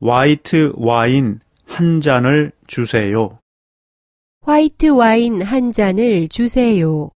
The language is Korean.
화이트 와인 한 잔을 주세요. 화이트 와인 한 잔을 주세요.